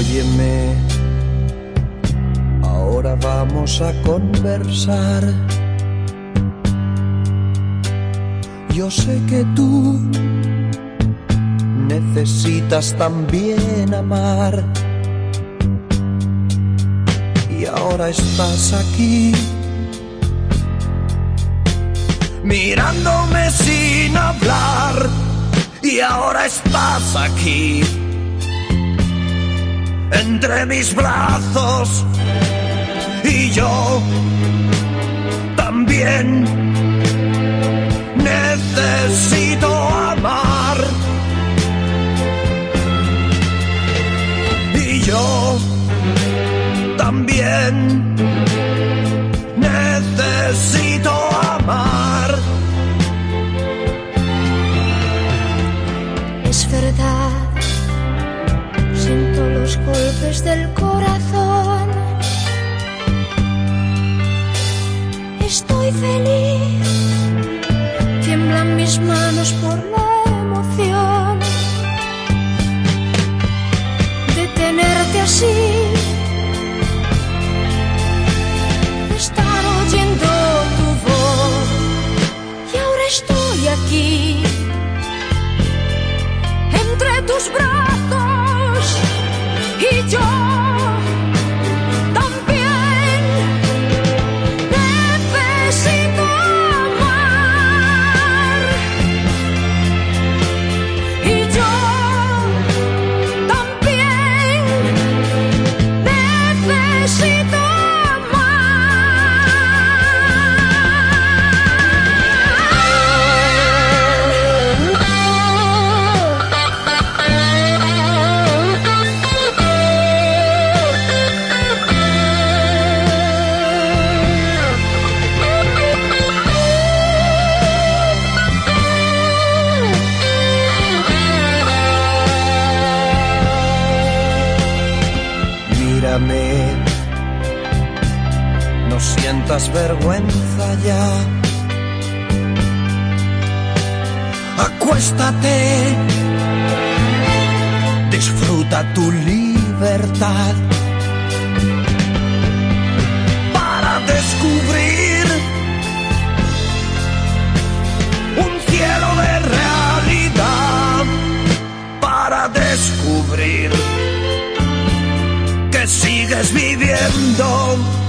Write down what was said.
Óyeme, ahora vamos a conversar. Yo sé que tú necesitas también amar. Y ahora estás aquí, mirándome sin hablar. Y ahora estás aquí, entre mis brazos. Y yo también necesito amar. Y yo también necesito amar. Es verdad, siento los golpes del corazón. Estoy feliz, tiemblan mis manos por la emoción de tenerte así. Estar oyendo tu voz y ahora estoy aquí entre tus brazos sientas vergüenza ya. Acuéstate, disfruta tu libertad. Para descubrir un cielo de realidad, para descubrir que sigues viviendo